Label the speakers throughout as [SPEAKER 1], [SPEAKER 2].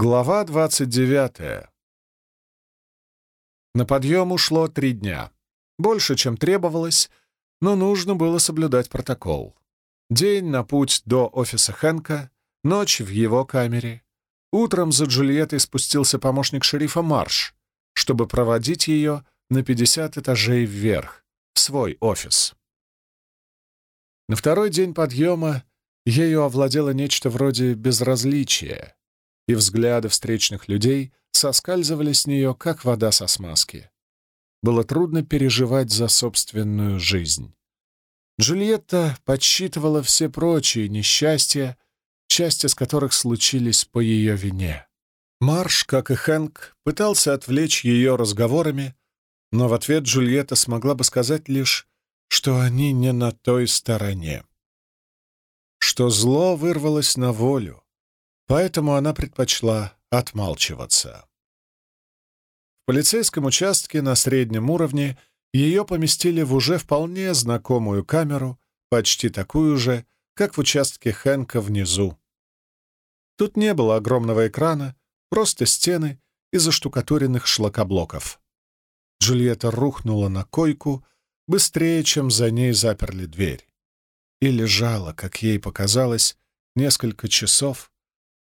[SPEAKER 1] Глава 29. На подъем ушло три дня. Больше, чем требовалось, но нужно было соблюдать протокол. День на путь до офиса Хэнка, ночь в его камере. Утром за Джульеттой спустился помощник шерифа Марш, чтобы проводить ее на 50 этажей вверх, в свой офис. На второй день подъема ею овладело нечто вроде безразличия, и взгляды встречных людей соскальзывали с нее, как вода со смазки. Было трудно переживать за собственную жизнь. Джульетта подсчитывала все прочие несчастья, часть из которых случились по ее вине. Марш, как и Хэнк, пытался отвлечь ее разговорами, но в ответ Джульетта смогла бы сказать лишь, что они не на той стороне. Что зло вырвалось на волю, поэтому она предпочла отмалчиваться. В полицейском участке на среднем уровне ее поместили в уже вполне знакомую камеру, почти такую же, как в участке Хэнка внизу. Тут не было огромного экрана, просто стены из заштукатуренных шлакоблоков. Джульетта рухнула на койку быстрее, чем за ней заперли дверь. И лежала, как ей показалось, несколько часов,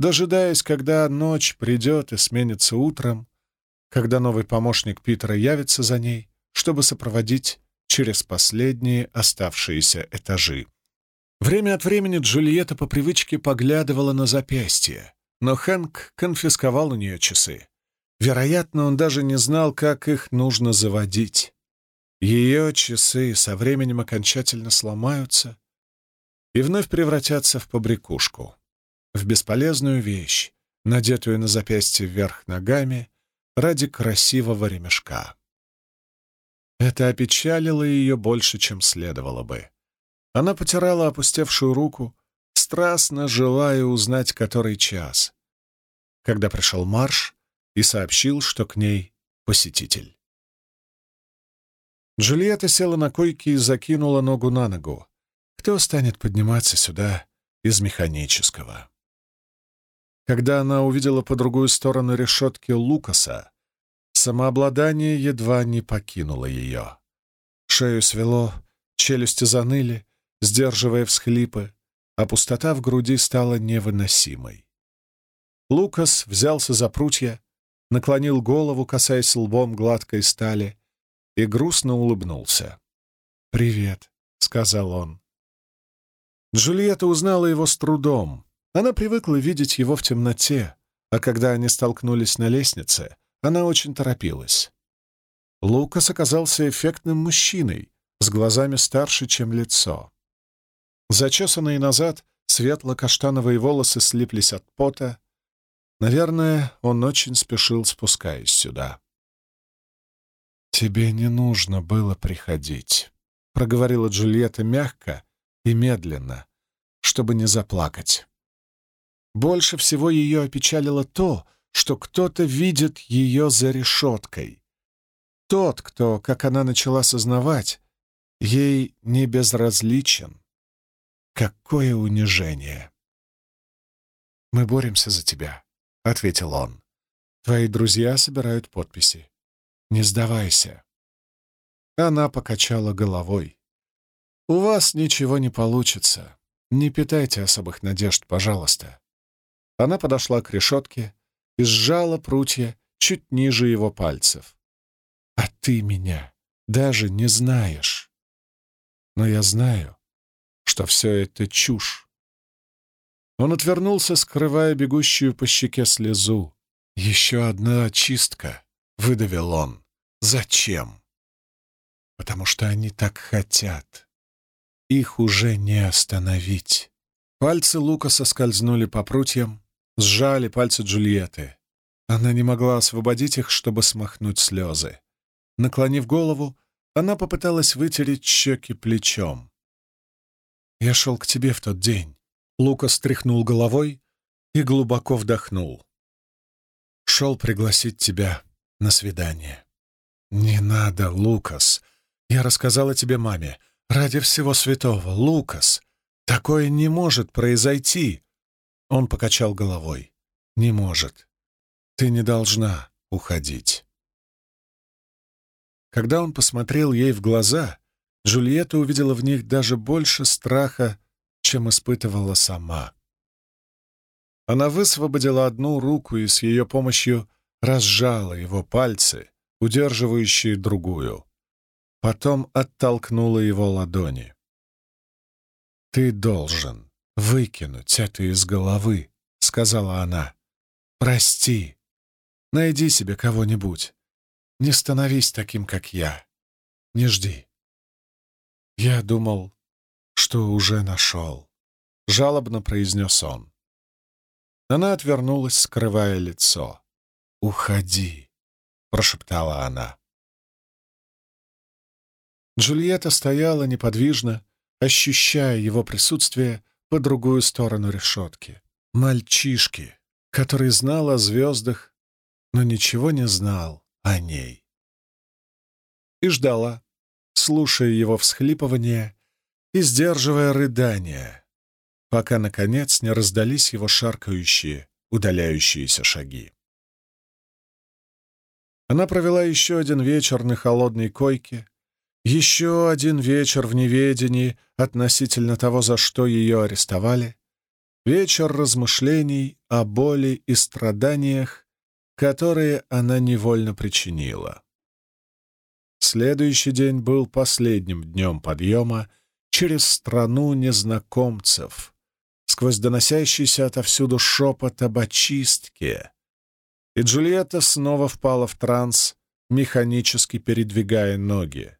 [SPEAKER 1] дожидаясь, когда ночь придет и сменится утром, когда новый помощник Питера явится за ней, чтобы сопроводить через последние оставшиеся этажи. Время от времени Джульетта по привычке поглядывала на запястье, но Хэнк конфисковал у нее часы. Вероятно, он даже не знал, как их нужно заводить. Ее часы со временем окончательно сломаются и вновь превратятся в побрякушку, в бесполезную вещь, надетую на запястье вверх ногами ради красивого ремешка. Это опечалило ее больше, чем следовало бы. Она потирала опустевшую руку, страстно желая узнать, который час. Когда пришел Марш и сообщил, что к ней посетитель. Джульетта села на койке и закинула ногу на ногу. Кто станет подниматься сюда из механического? Когда она увидела по другую сторону решетки Лукаса, Самообладание едва не покинуло ее. Шею свело, челюсти заныли, сдерживая всхлипы, а пустота в груди стала невыносимой. Лукас взялся за прутья, наклонил голову, касаясь лбом гладкой стали, и грустно улыбнулся. «Привет», — сказал он. Джульетта узнала его с трудом. Она привыкла видеть его в темноте, а когда они столкнулись на лестнице, она очень торопилась. Лукас оказался эффектным мужчиной, с глазами старше, чем лицо. Зачесанные назад, светло-каштановые волосы слиплись от пота. Наверное, он очень спешил, спускаясь сюда. «Тебе не нужно было приходить», — проговорила Джульетта мягко и медленно, чтобы не заплакать. Больше всего ее опечалило то, что кто-то видит ее за решеткой. Тот, кто, как она начала сознавать, ей не безразличен. Какое унижение! «Мы боремся за тебя», — ответил он. «Твои друзья собирают подписи. Не сдавайся». Она покачала головой. «У вас ничего не получится. Не питайте особых надежд, пожалуйста». Она подошла к решетке, и сжала прутья чуть ниже его пальцев. «А ты меня даже не знаешь. Но я знаю, что все это чушь». Он отвернулся, скрывая бегущую по щеке слезу. «Еще одна очистка», — выдавил он. «Зачем?» «Потому что они так хотят. Их уже не остановить». Пальцы Лукаса скользнули по прутьям, сжали пальцы Джульетты. Она не могла освободить их, чтобы смахнуть слезы. Наклонив голову, она попыталась вытереть щеки плечом. «Я шел к тебе в тот день». Лука стряхнул головой и глубоко вдохнул. «Шел пригласить тебя на свидание». «Не надо, Лукас. Я рассказала тебе маме. Ради всего святого, Лукас, такое не может произойти. Он покачал головой. «Не может. Ты не должна уходить. Когда он посмотрел ей в глаза, Джульетта увидела в них даже больше страха, чем испытывала сама. Она высвободила одну руку и с ее помощью разжала его пальцы, удерживающие другую. Потом оттолкнула его ладони. «Ты должен выкинуть это из головы», — сказала она. «Прости. Найди себе кого-нибудь. Не становись таким, как я. Не жди». «Я думал, что уже нашел», — жалобно произнес он. Она отвернулась, скрывая лицо. «Уходи», — прошептала она. Джульетта стояла неподвижно, ощущая его присутствие по другую сторону решетки. Мальчишки, который знал о звездах, но ничего не знал о ней. И ждала, слушая его всхлипывание и сдерживая рыдания, пока, наконец, не раздались его шаркающие, удаляющиеся шаги. Она провела еще один вечер на холодной койке, еще один вечер в неведении относительно того, за что ее арестовали, вечер размышлений о боли и страданиях, которые она невольно причинила. Следующий день был последним днем подъема через страну незнакомцев, сквозь доносящийся отовсюду шепот об очистке. И Джульетта снова впала в транс, механически передвигая ноги.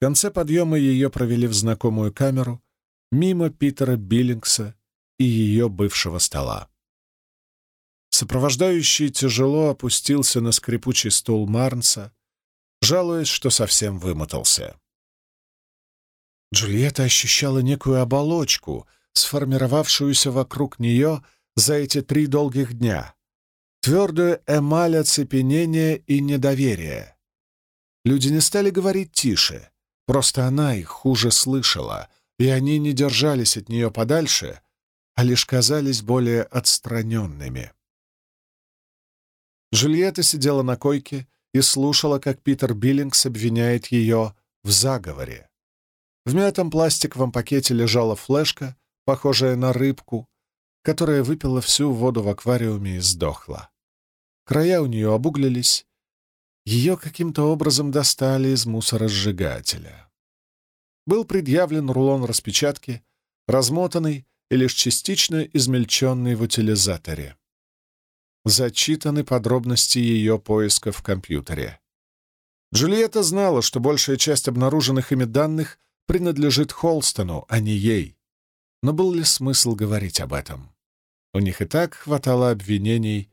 [SPEAKER 1] Конце подъема ее провели в знакомую камеру, мимо Питера Биллингса и ее бывшего стола. Сопровождающий тяжело опустился на скрипучий стул Марнса, жалуясь, что совсем вымотался. Джульетта ощущала некую оболочку, сформировавшуюся вокруг нее за эти три долгих дня, твердую эмаль оцепенения и недоверия. Люди не стали говорить тише, просто она их хуже слышала, и они не держались от нее подальше, а лишь казались более отстраненными. Джульетта сидела на койке и слушала, как Питер Биллингс обвиняет ее в заговоре. В мятом пластиковом пакете лежала флешка, похожая на рыбку, которая выпила всю воду в аквариуме и сдохла. Края у нее обуглились. Ее каким-то образом достали из мусоросжигателя. Был предъявлен рулон распечатки, размотанный и лишь частично измельченный в утилизаторе зачитаны подробности ее поиска в компьютере. Джульетта знала, что большая часть обнаруженных ими данных принадлежит Холстону, а не ей. Но был ли смысл говорить об этом? У них и так хватало обвинений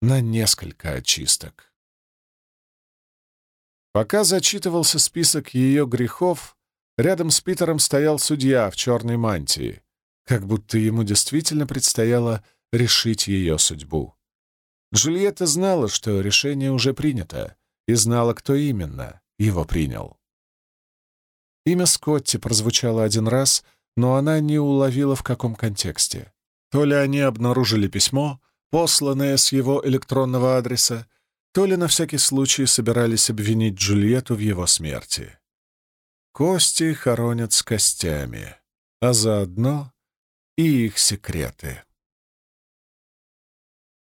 [SPEAKER 1] на несколько очисток. Пока зачитывался список ее грехов, рядом с Питером стоял судья в черной мантии, как будто ему действительно предстояло решить ее судьбу. Джульетта знала, что решение уже принято, и знала, кто именно его принял. Имя Скотти прозвучало один раз, но она не уловила, в каком контексте. То ли они обнаружили письмо, посланное с его электронного адреса, то ли на всякий случай собирались обвинить Джульетту в его смерти. Кости хоронят с костями, а заодно и их секреты.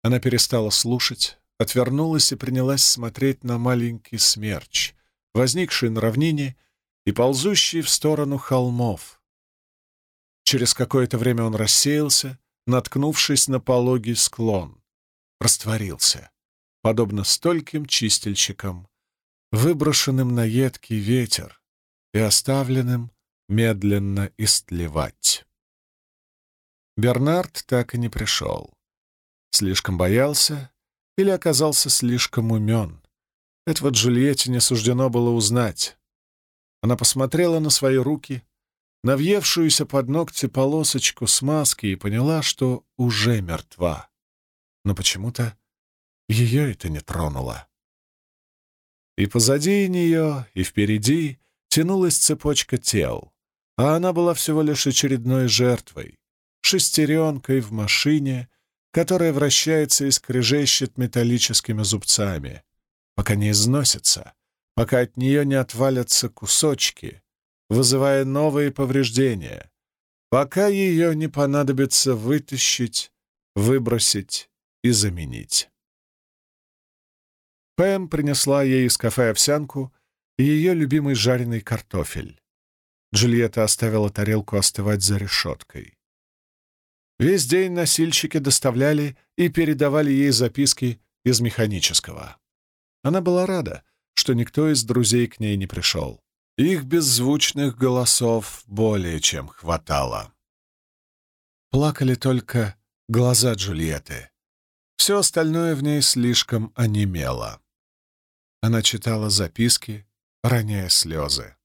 [SPEAKER 1] Она перестала слушать, отвернулась и принялась смотреть на маленький смерч, возникший на равнине и ползущий в сторону холмов. Через какое-то время он рассеялся, наткнувшись на пологий склон, растворился, подобно стольким чистильщикам, выброшенным на едкий ветер и оставленным медленно истлевать. Бернард так и не пришел. Слишком боялся или оказался слишком умен. Этого Джульетте не суждено было узнать. Она посмотрела на свои руки, на въевшуюся под ногти полосочку смазки и поняла, что уже мертва. Но почему-то ее это не тронуло. И позади нее, и впереди тянулась цепочка тел, а она была всего лишь очередной жертвой, шестеренкой в машине — которая вращается и скрежещет металлическими зубцами, пока не износится, пока от нее не отвалятся кусочки, вызывая новые повреждения, пока ее не понадобится вытащить, выбросить и заменить. Пэм принесла ей из кафе овсянку и ее любимый жареный картофель. Джульетта оставила тарелку остывать за решеткой. Весь день носильщики доставляли и передавали ей записки из механического. Она была рада, что никто из друзей к ней не пришел. Их беззвучных голосов более чем хватало. Плакали только глаза Джульетты. Все остальное в ней слишком онемело. Она читала записки, роняя слезы.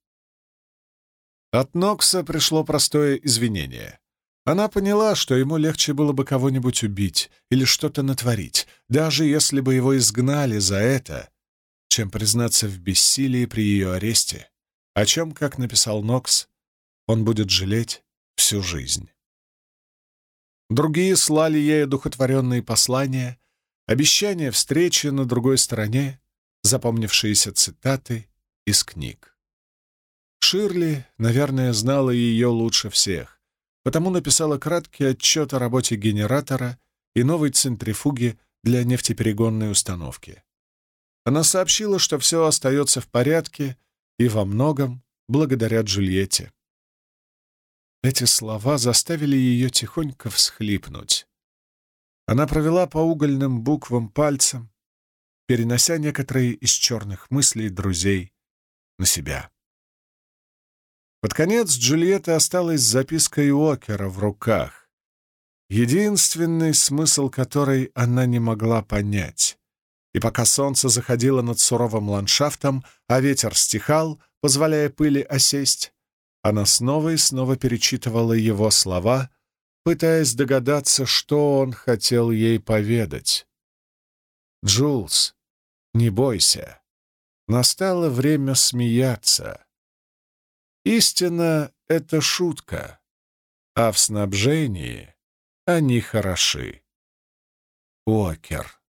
[SPEAKER 1] От Нокса пришло простое извинение. Она поняла, что ему легче было бы кого-нибудь убить или что-то натворить, даже если бы его изгнали за это, чем признаться в бессилии при ее аресте, о чем, как написал Нокс, он будет жалеть всю жизнь. Другие слали ей одухотворенные послания, обещания встречи на другой стороне, запомнившиеся цитаты из книг. Ширли, наверное, знала ее лучше всех, потому написала краткий отчет о работе генератора и новой центрифуги для нефтеперегонной установки. Она сообщила, что все остается в порядке и во многом благодаря Джульетте. Эти слова заставили ее тихонько всхлипнуть. Она провела по угольным буквам пальцем, перенося некоторые из черных мыслей друзей на себя. Под конец Джульетта осталась с запиской Уокера в руках, единственный смысл которой она не могла понять. И пока солнце заходило над суровым ландшафтом, а ветер стихал, позволяя пыли осесть, она снова и снова перечитывала его слова, пытаясь догадаться, что он хотел ей поведать. «Джулс, не бойся. Настало время смеяться. Истина — это шутка, а в снабжении они хороши». Уокер.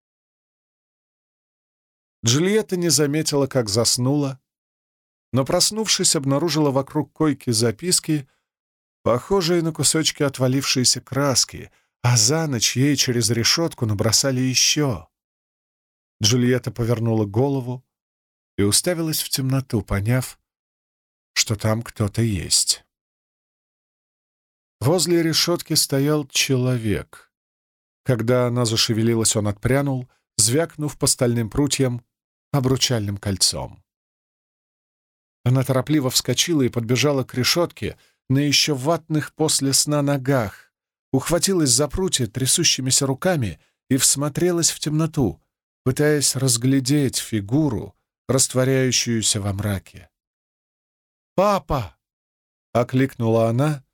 [SPEAKER 1] Джульетта не заметила, как заснула, но, проснувшись, обнаружила вокруг койки записки, похожие на кусочки отвалившейся краски, а за ночь ей через решетку набросали еще. Джульетта повернула голову и уставилась в темноту, поняв, что там кто-то есть. Возле решетки стоял человек. Когда она зашевелилась, он отпрянул, звякнув по стальным прутьям обручальным кольцом. Она торопливо вскочила и подбежала к решетке на еще ватных после сна ногах, ухватилась за прутья трясущимися руками и всмотрелась в темноту, пытаясь разглядеть фигуру, растворяющуюся во мраке. «Папа!» — окликнула она,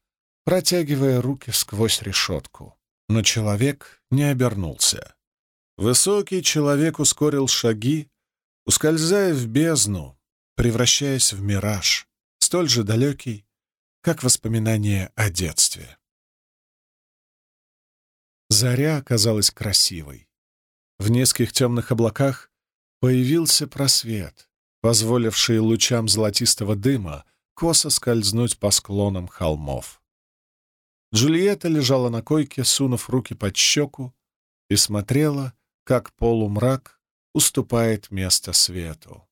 [SPEAKER 1] протягивая руки сквозь решетку. Но человек не обернулся. Высокий человек ускорил шаги, ускользая в бездну, превращаясь в мираж, столь же далекий, как воспоминание о детстве. Заря оказалась красивой. В низких темных облаках появился просвет, позволивший лучам золотистого дыма косо скользнуть по склонам холмов. Джульетта лежала на койке, сунув руки под щеку, и смотрела, как полумрак уступает место свету.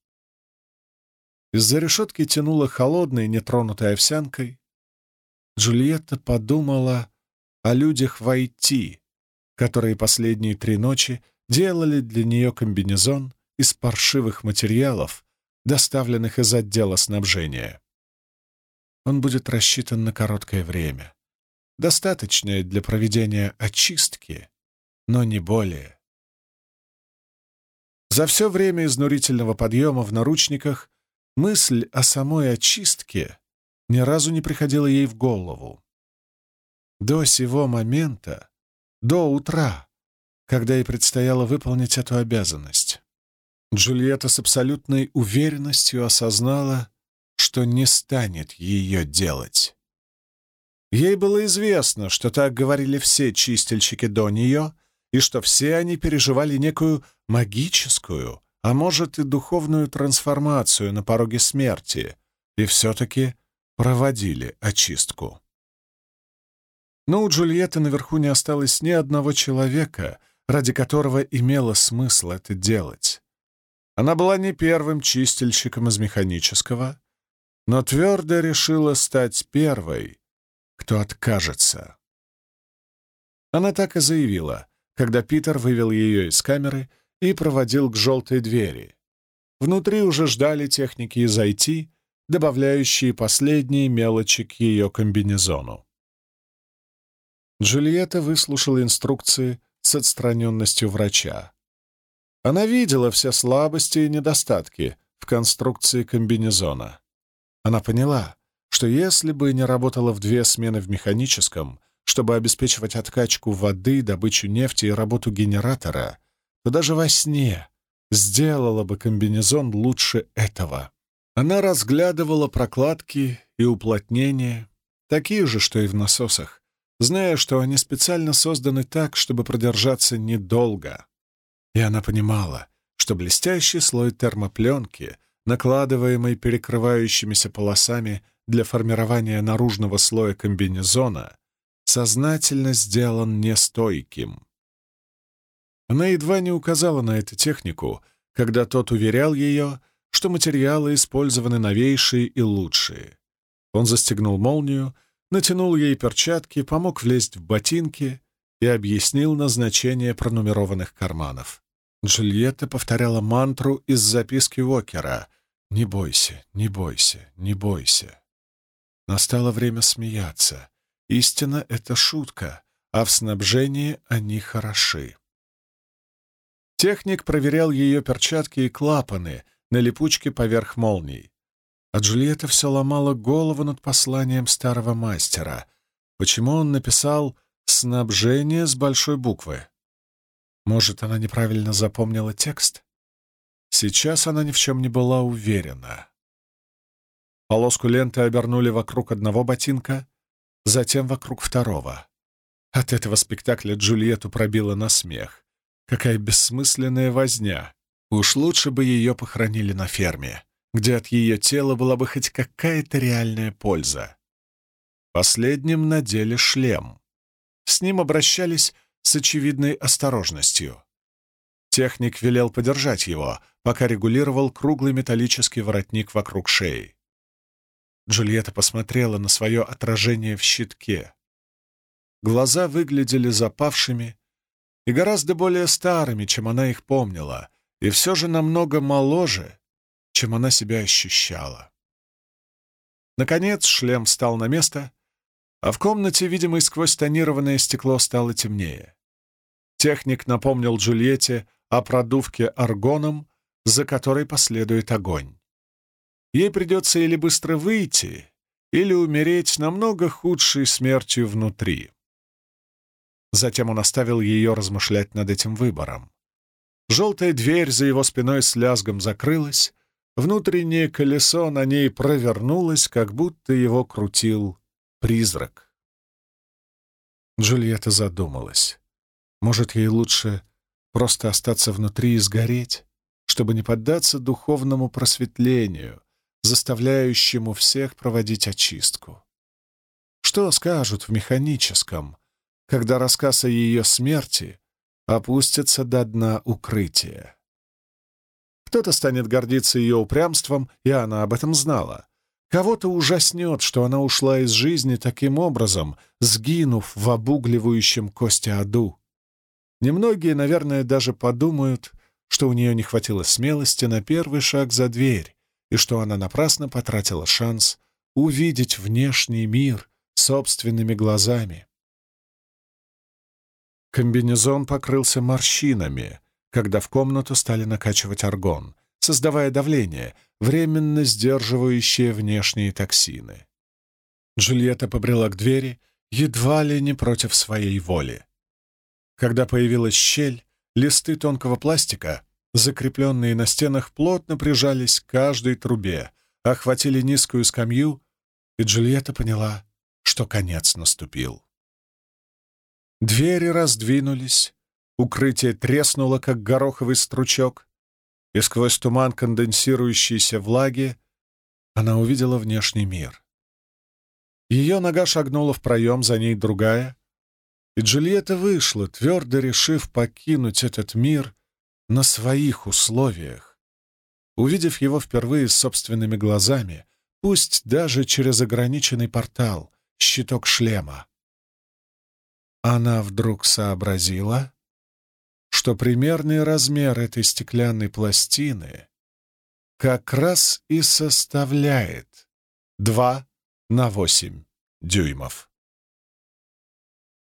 [SPEAKER 1] Из-за решетки тянуло холодной, нетронутой овсянкой. Джульетта подумала о людях в IT, которые последние три ночи делали для нее комбинезон из паршивых материалов, доставленных из отдела снабжения. Он будет рассчитан на короткое время, достаточное для проведения очистки, но не более. За все время изнурительного подъема в наручниках Мысль о самой очистке ни разу не приходила ей в голову. До сего момента, до утра, когда ей предстояло выполнить эту обязанность, Джульетта с абсолютной уверенностью осознала, что не станет ее делать. Ей было известно, что так говорили все чистильщики до нее, и что все они переживали некую магическую, а может и духовную трансформацию на пороге смерти, и все-таки проводили очистку. Но у Джульетты наверху не осталось ни одного человека, ради которого имело смысл это делать. Она была не первым чистильщиком из механического, но твердо решила стать первой, кто откажется. Она так и заявила, когда Питер вывел ее из камеры и проводил к желтой двери. Внутри уже ждали техники из IT, добавляющие последние мелочи к ее комбинезону. Джульетта выслушала инструкции с отстраненностью врача. Она видела все слабости и недостатки в конструкции комбинезона. Она поняла, что если бы не работала в две смены в механическом, чтобы обеспечивать откачку воды, добычу нефти и работу генератора, то даже во сне сделала бы комбинезон лучше этого. Она разглядывала прокладки и уплотнения, такие же, что и в насосах, зная, что они специально созданы так, чтобы продержаться недолго. И она понимала, что блестящий слой термопленки, накладываемый перекрывающимися полосами для формирования наружного слоя комбинезона, сознательно сделан нестойким. Она едва не указала на эту технику, когда тот уверял ее, что материалы использованы новейшие и лучшие. Он застегнул молнию, натянул ей перчатки, помог влезть в ботинки и объяснил назначение пронумерованных карманов. Джульетта повторяла мантру из записки Уокера «Не бойся, не бойся, не бойся». Настало время смеяться. Истина — это шутка, а в снабжении они хороши. Техник проверял ее перчатки и клапаны на липучке поверх молний. А Джульетта все ломала голову над посланием старого мастера. Почему он написал «снабжение» с большой буквы? Может, она неправильно запомнила текст? Сейчас она ни в чем не была уверена. Полоску ленты обернули вокруг одного ботинка, затем вокруг второго. От этого спектакля Джульетту пробило на смех. Какая бессмысленная возня. Уж лучше бы ее похоронили на ферме где от ее тела была бы хоть какая-то реальная польза. Последним надели шлем. С ним обращались с очевидной осторожностью. Техник велел подержать его, пока регулировал круглый металлический воротник вокруг шеи. Джульетта посмотрела на свое отражение в щитке. Глаза выглядели запавшими и гораздо более старыми, чем она их помнила, и все же намного моложе чем она себя ощущала. Наконец шлем встал на место, а в комнате, видимо, сквозь тонированное стекло стало темнее. Техник напомнил Джульетте о продувке аргоном, за которой последует огонь. Ей придется или быстро выйти, или умереть намного худшей смертью внутри. Затем он оставил ее размышлять над этим выбором. Желтая дверь за его спиной с лязгом закрылась, Внутреннее колесо на ней провернулось, как будто его крутил призрак. Джульетта задумалась. Может, ей лучше просто остаться внутри и сгореть, чтобы не поддаться духовному просветлению, заставляющему всех проводить очистку. Что скажут в механическом, когда рассказ о ее смерти опустится до дна укрытия? Кто-то станет гордиться ее упрямством, и она об этом знала. Кого-то ужаснет, что она ушла из жизни таким образом, сгинув в обугливающем кости аду. Немногие, наверное, даже подумают, что у нее не хватило смелости на первый шаг за дверь, и что она напрасно потратила шанс увидеть внешний мир собственными глазами. Комбинезон покрылся морщинами, когда в комнату стали накачивать аргон, создавая давление, временно сдерживающее внешние токсины. Джульетта побрела к двери, едва ли не против своей воли. Когда появилась щель, листы тонкого пластика, закрепленные на стенах, плотно прижались к каждой трубе, охватили низкую скамью, и Джульетта поняла, что конец наступил. Двери раздвинулись, укрытие треснуло, как гороховый стручок, и сквозь туман конденсирующейся влаги она увидела внешний мир. Ее нога шагнула в проем, за ней другая, и Джульетта вышла, твердо решив покинуть этот мир на своих условиях. Увидев его впервые собственными глазами, пусть даже через ограниченный портал, щиток шлема, она вдруг сообразила, что примерный размер этой стеклянной пластины как раз и составляет 2 на 8 дюймов.